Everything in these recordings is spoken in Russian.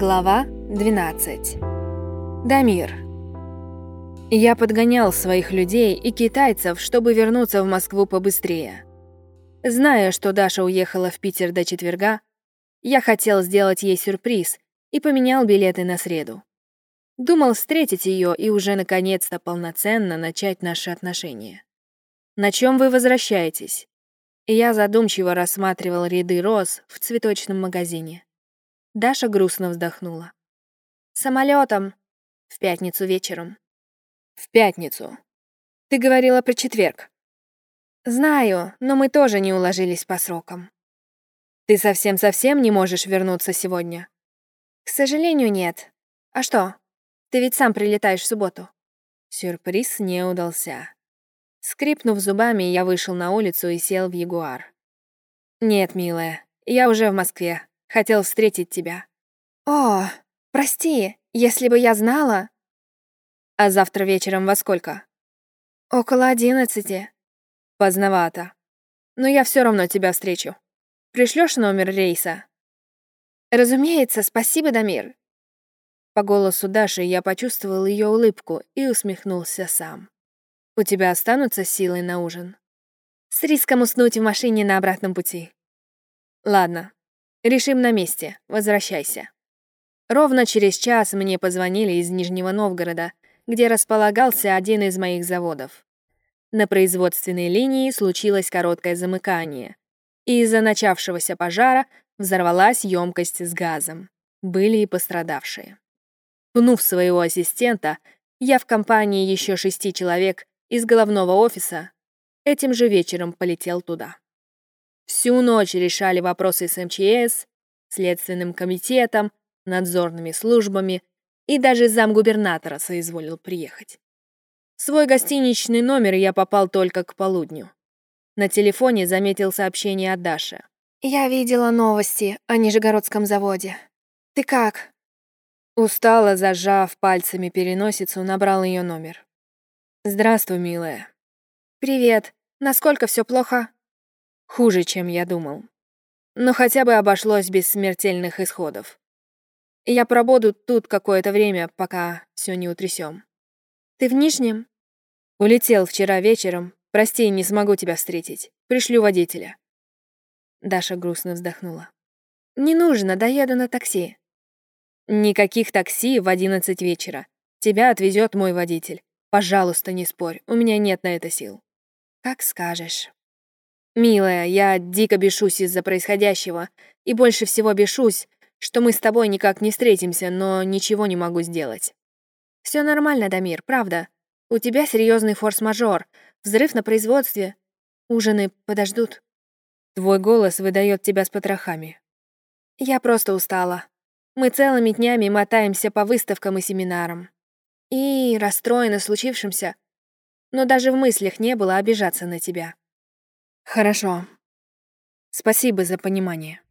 Глава 12. Дамир. Я подгонял своих людей и китайцев, чтобы вернуться в Москву побыстрее. Зная, что Даша уехала в Питер до четверга, я хотел сделать ей сюрприз и поменял билеты на среду. Думал встретить ее и уже наконец-то полноценно начать наши отношения. «На чем вы возвращаетесь?» Я задумчиво рассматривал ряды роз в цветочном магазине. Даша грустно вздохнула. Самолетом. В пятницу вечером. В пятницу. Ты говорила про четверг. Знаю, но мы тоже не уложились по срокам. Ты совсем-совсем не можешь вернуться сегодня? К сожалению, нет. А что? Ты ведь сам прилетаешь в субботу. Сюрприз не удался. Скрипнув зубами, я вышел на улицу и сел в Ягуар. «Нет, милая, я уже в Москве. Хотел встретить тебя». «О, прости, если бы я знала...» «А завтра вечером во сколько?» «Около одиннадцати». «Поздновато. Но я все равно тебя встречу. Пришлешь номер рейса?» «Разумеется, спасибо, Дамир». По голосу Даши я почувствовал ее улыбку и усмехнулся сам. «У тебя останутся силы на ужин?» «С риском уснуть в машине на обратном пути». «Ладно, Решим на месте. Возвращайся. Ровно через час мне позвонили из Нижнего Новгорода, где располагался один из моих заводов. На производственной линии случилось короткое замыкание, и из-за начавшегося пожара взорвалась емкость с газом. Были и пострадавшие. Пнув своего ассистента, я в компании еще шести человек из головного офиса этим же вечером полетел туда. Всю ночь решали вопросы с МЧС, Следственным комитетом, надзорными службами и даже замгубернатора соизволил приехать. В свой гостиничный номер я попал только к полудню. На телефоне заметил сообщение от Даши. «Я видела новости о Нижегородском заводе. Ты как?» Устало, зажав пальцами переносицу, набрал ее номер. «Здравствуй, милая». «Привет. Насколько все плохо?» Хуже, чем я думал. Но хотя бы обошлось без смертельных исходов. Я пробуду тут какое-то время, пока все не утрясем. Ты в Нижнем? Улетел вчера вечером. Прости, не смогу тебя встретить. Пришлю водителя. Даша грустно вздохнула. Не нужно, доеду на такси. Никаких такси в одиннадцать вечера. Тебя отвезет мой водитель. Пожалуйста, не спорь, у меня нет на это сил. Как скажешь. «Милая, я дико бешусь из-за происходящего, и больше всего бешусь, что мы с тобой никак не встретимся, но ничего не могу сделать». Все нормально, Дамир, правда. У тебя серьезный форс-мажор, взрыв на производстве. Ужины подождут. Твой голос выдает тебя с потрохами. Я просто устала. Мы целыми днями мотаемся по выставкам и семинарам. И расстроены случившимся. Но даже в мыслях не было обижаться на тебя. Хорошо. Спасибо за понимание.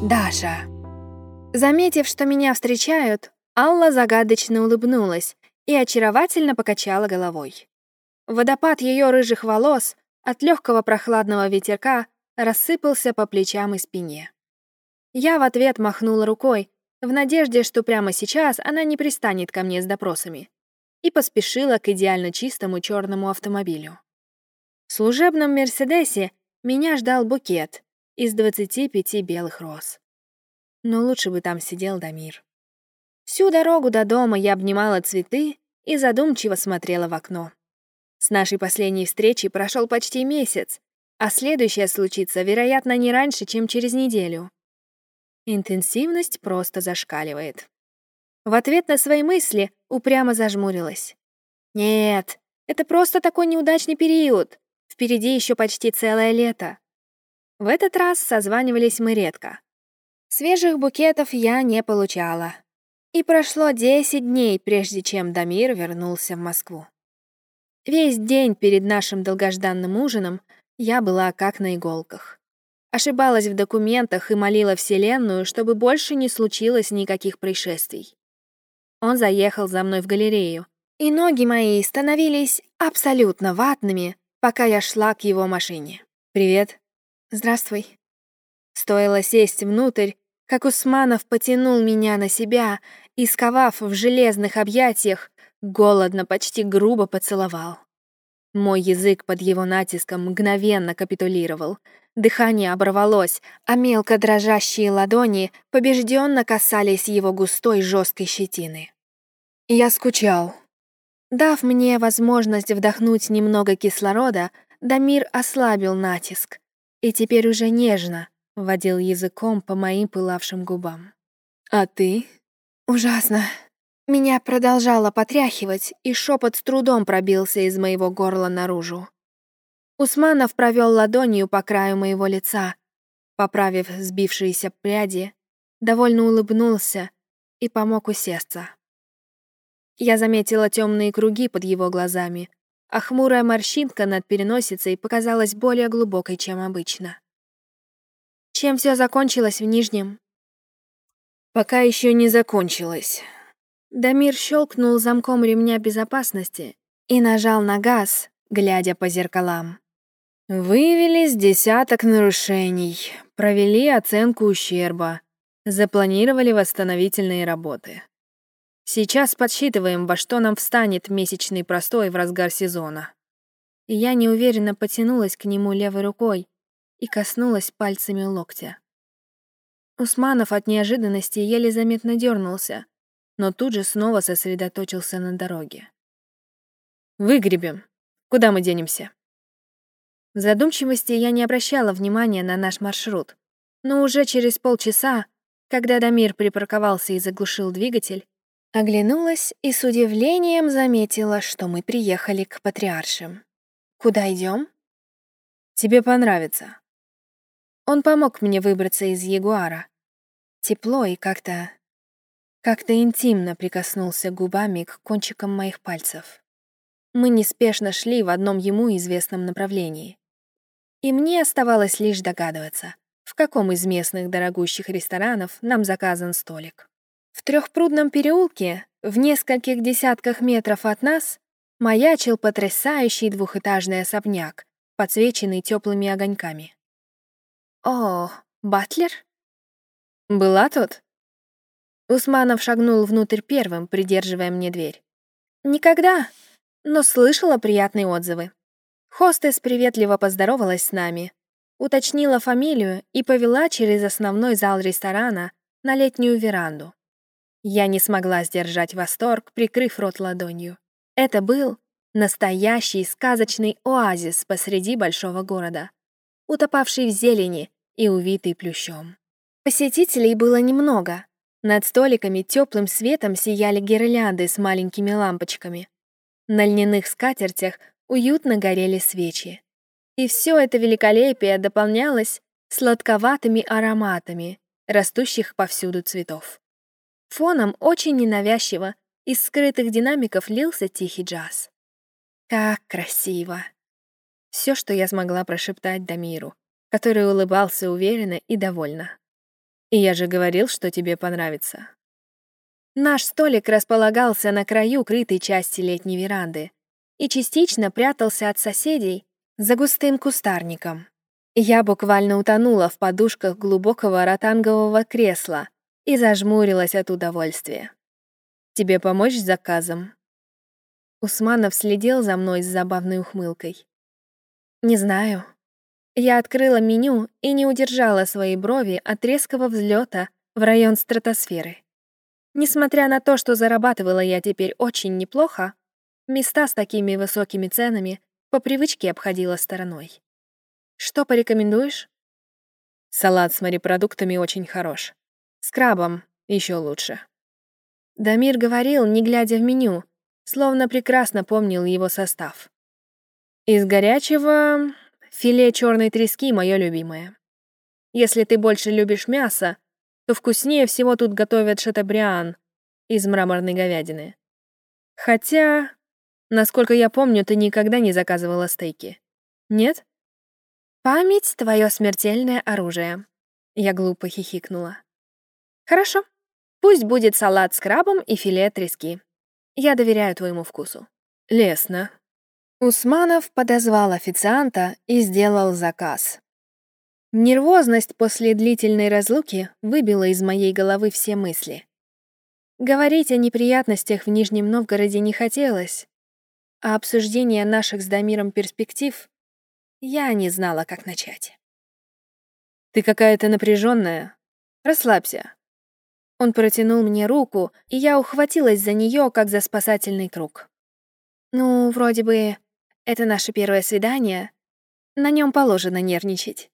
Даша. Заметив, что меня встречают, Алла загадочно улыбнулась и очаровательно покачала головой. Водопад ее рыжих волос от легкого прохладного ветерка рассыпался по плечам и спине. Я в ответ махнула рукой, в надежде, что прямо сейчас она не пристанет ко мне с допросами и поспешила к идеально чистому черному автомобилю. В служебном «Мерседесе» меня ждал букет из 25 белых роз. Но лучше бы там сидел Дамир. Всю дорогу до дома я обнимала цветы и задумчиво смотрела в окно. С нашей последней встречи прошел почти месяц, а следующая случится, вероятно, не раньше, чем через неделю. Интенсивность просто зашкаливает. В ответ на свои мысли упрямо зажмурилась. «Нет, это просто такой неудачный период. Впереди еще почти целое лето». В этот раз созванивались мы редко. Свежих букетов я не получала. И прошло 10 дней, прежде чем Дамир вернулся в Москву. Весь день перед нашим долгожданным ужином я была как на иголках. Ошибалась в документах и молила Вселенную, чтобы больше не случилось никаких происшествий. Он заехал за мной в галерею, и ноги мои становились абсолютно ватными, пока я шла к его машине. «Привет». «Здравствуй». Стоило сесть внутрь, как Усманов потянул меня на себя и, сковав в железных объятиях, голодно, почти грубо поцеловал. Мой язык под его натиском мгновенно капитулировал. Дыхание оборвалось, а мелко дрожащие ладони побежденно касались его густой жесткой щетины. Я скучал. Дав мне возможность вдохнуть немного кислорода, Дамир ослабил натиск и теперь уже нежно водил языком по моим пылавшим губам. «А ты?» «Ужасно», меня продолжало потряхивать, и шепот с трудом пробился из моего горла наружу. Усманов провел ладонью по краю моего лица, поправив сбившиеся пряди, довольно улыбнулся и помог усесться. Я заметила темные круги под его глазами, а хмурая морщинка над переносицей показалась более глубокой, чем обычно. Чем все закончилось в Нижнем? Пока еще не закончилось. Дамир щелкнул замком ремня безопасности и нажал на газ, глядя по зеркалам. Выявились десяток нарушений, провели оценку ущерба, запланировали восстановительные работы. Сейчас подсчитываем, во что нам встанет месячный простой в разгар сезона. И я неуверенно потянулась к нему левой рукой и коснулась пальцами локтя. Усманов от неожиданности еле заметно дернулся, но тут же снова сосредоточился на дороге. «Выгребем. Куда мы денемся?» В задумчивости я не обращала внимания на наш маршрут, но уже через полчаса, когда Дамир припарковался и заглушил двигатель, оглянулась и с удивлением заметила, что мы приехали к патриаршим. «Куда идем? «Тебе понравится». Он помог мне выбраться из Ягуара. Тепло и как-то как-то интимно прикоснулся губами к кончикам моих пальцев. Мы неспешно шли в одном ему известном направлении. И мне оставалось лишь догадываться, в каком из местных дорогущих ресторанов нам заказан столик. В трехпрудном переулке, в нескольких десятках метров от нас, маячил потрясающий двухэтажный особняк, подсвеченный теплыми огоньками. «О, Батлер?» «Была тут?» Усманов шагнул внутрь первым, придерживая мне дверь. «Никогда, но слышала приятные отзывы. Хостес приветливо поздоровалась с нами, уточнила фамилию и повела через основной зал ресторана на летнюю веранду. Я не смогла сдержать восторг, прикрыв рот ладонью. Это был настоящий сказочный оазис посреди большого города, утопавший в зелени и увитый плющом. Посетителей было немного, над столиками теплым светом сияли гирлянды с маленькими лампочками. На льняных скатертях уютно горели свечи. И все это великолепие дополнялось сладковатыми ароматами, растущих повсюду цветов. Фоном очень ненавязчиво из скрытых динамиков лился тихий джаз. Как красиво! Все, что я смогла прошептать Дамиру, который улыбался уверенно и довольно. И я же говорил, что тебе понравится. Наш столик располагался на краю крытой части летней веранды и частично прятался от соседей за густым кустарником. Я буквально утонула в подушках глубокого ротангового кресла и зажмурилась от удовольствия. «Тебе помочь с заказом?» Усманов следил за мной с забавной ухмылкой. «Не знаю», я открыла меню и не удержала свои брови от резкого взлета в район стратосферы. Несмотря на то, что зарабатывала я теперь очень неплохо, места с такими высокими ценами по привычке обходила стороной. Что порекомендуешь? Салат с морепродуктами очень хорош. С крабом еще лучше. Дамир говорил, не глядя в меню, словно прекрасно помнил его состав. Из горячего Филе черной трески — мое любимое. Если ты больше любишь мясо, то вкуснее всего тут готовят шатабриан из мраморной говядины. Хотя, насколько я помню, ты никогда не заказывала стейки. Нет? Память — твое смертельное оружие. Я глупо хихикнула. Хорошо. Пусть будет салат с крабом и филе трески. Я доверяю твоему вкусу. Лесно, Усманов подозвал официанта и сделал заказ. Нервозность после длительной разлуки выбила из моей головы все мысли. Говорить о неприятностях в Нижнем Новгороде не хотелось, а обсуждение наших с Дамиром перспектив я не знала, как начать. «Ты какая-то напряженная. Расслабься». Он протянул мне руку, и я ухватилась за нее, как за спасательный круг. «Ну, вроде бы, это наше первое свидание. На нем положено нервничать».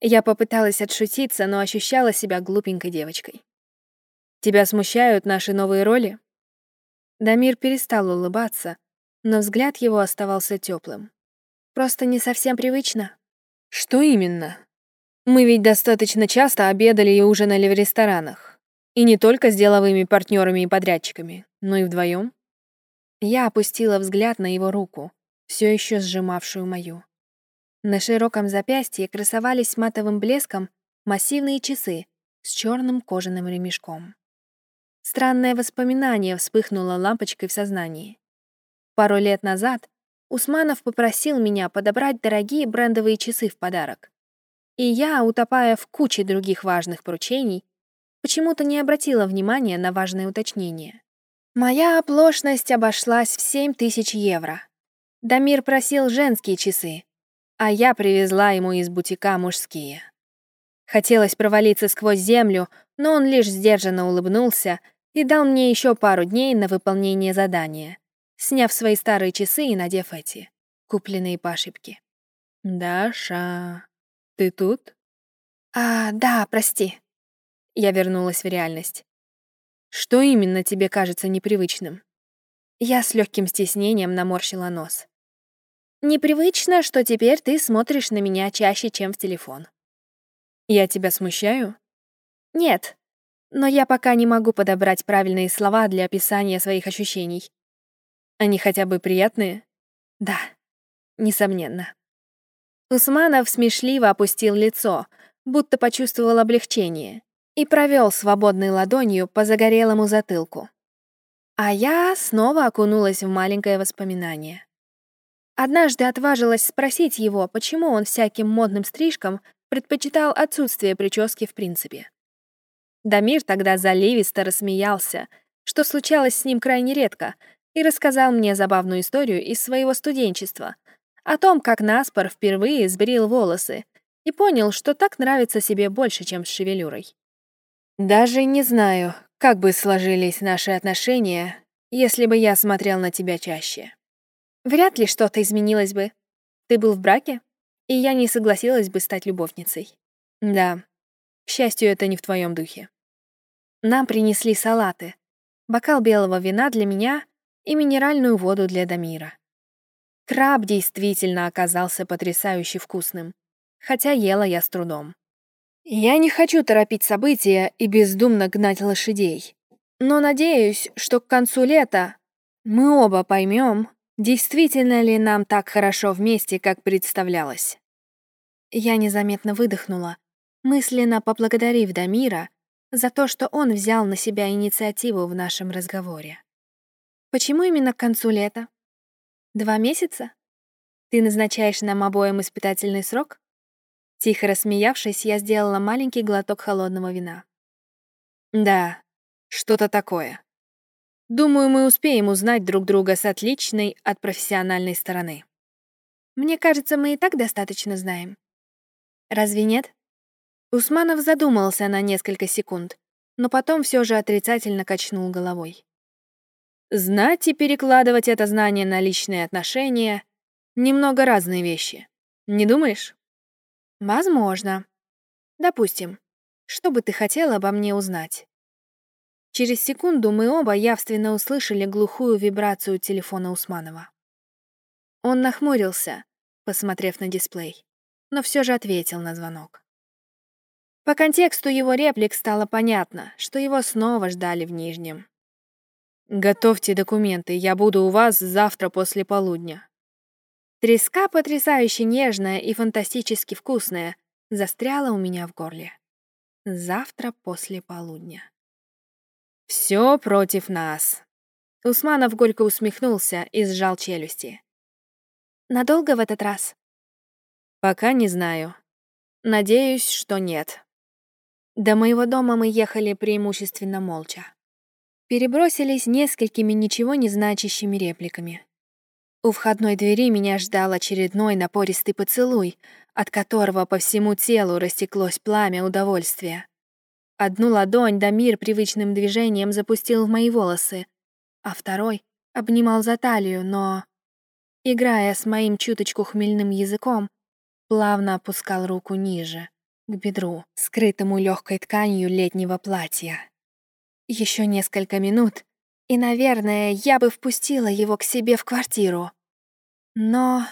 Я попыталась отшутиться, но ощущала себя глупенькой девочкой. «Тебя смущают наши новые роли?» Дамир перестал улыбаться, но взгляд его оставался теплым. «Просто не совсем привычно». «Что именно?» «Мы ведь достаточно часто обедали и ужинали в ресторанах. И не только с деловыми партнерами и подрядчиками, но и вдвоем. Я опустила взгляд на его руку, все еще сжимавшую мою. На широком запястье красовались матовым блеском массивные часы с черным кожаным ремешком. Странное воспоминание вспыхнуло лампочкой в сознании. Пару лет назад Усманов попросил меня подобрать дорогие брендовые часы в подарок. И я, утопая в куче других важных поручений, почему-то не обратила внимания на важное уточнение. Моя оплошность обошлась в 7 тысяч евро. Дамир просил женские часы, а я привезла ему из бутика мужские. Хотелось провалиться сквозь землю, но он лишь сдержанно улыбнулся и дал мне еще пару дней на выполнение задания, сняв свои старые часы и надев эти, купленные по ошибке. «Даша, ты тут?» «А, да, прости». Я вернулась в реальность. «Что именно тебе кажется непривычным?» Я с легким стеснением наморщила нос. Непривычно, что теперь ты смотришь на меня чаще, чем в телефон. Я тебя смущаю? Нет, но я пока не могу подобрать правильные слова для описания своих ощущений. Они хотя бы приятные? Да, несомненно. Усманов смешливо опустил лицо, будто почувствовал облегчение, и провел свободной ладонью по загорелому затылку. А я снова окунулась в маленькое воспоминание. Однажды отважилась спросить его, почему он всяким модным стрижкам предпочитал отсутствие прически в принципе. Дамир тогда заливисто рассмеялся, что случалось с ним крайне редко, и рассказал мне забавную историю из своего студенчества о том, как Наспор впервые сбрил волосы и понял, что так нравится себе больше, чем с шевелюрой. «Даже не знаю, как бы сложились наши отношения, если бы я смотрел на тебя чаще», Вряд ли что-то изменилось бы. Ты был в браке, и я не согласилась бы стать любовницей. Да, к счастью, это не в твоем духе. Нам принесли салаты, бокал белого вина для меня и минеральную воду для Дамира. Краб действительно оказался потрясающе вкусным, хотя ела я с трудом. Я не хочу торопить события и бездумно гнать лошадей, но надеюсь, что к концу лета мы оба поймем, Действительно ли нам так хорошо вместе, как представлялось? Я незаметно выдохнула, мысленно поблагодарив Дамира за то, что он взял на себя инициативу в нашем разговоре. Почему именно к концу лета? Два месяца? Ты назначаешь нам обоим испытательный срок? Тихо рассмеявшись, я сделала маленький глоток холодного вина. Да, что-то такое. Думаю, мы успеем узнать друг друга с отличной от профессиональной стороны. Мне кажется, мы и так достаточно знаем. Разве нет? Усманов задумался на несколько секунд, но потом все же отрицательно качнул головой. Знать и перекладывать это знание на личные отношения — немного разные вещи. Не думаешь? Возможно. Допустим. Что бы ты хотела обо мне узнать? Через секунду мы оба явственно услышали глухую вибрацию телефона Усманова. Он нахмурился, посмотрев на дисплей, но все же ответил на звонок. По контексту его реплик стало понятно, что его снова ждали в Нижнем. «Готовьте документы, я буду у вас завтра после полудня». Треска, потрясающе нежная и фантастически вкусная, застряла у меня в горле. Завтра после полудня. Все против нас. Усманов горько усмехнулся и сжал челюсти. Надолго в этот раз? Пока не знаю. Надеюсь, что нет. До моего дома мы ехали преимущественно молча. Перебросились несколькими ничего не значащими репликами. У входной двери меня ждал очередной напористый поцелуй, от которого по всему телу растеклось пламя удовольствия. Одну ладонь Дамир привычным движением запустил в мои волосы, а второй обнимал за талию, но, играя с моим чуточку хмельным языком, плавно опускал руку ниже, к бедру, скрытому легкой тканью летнего платья. Еще несколько минут, и, наверное, я бы впустила его к себе в квартиру. Но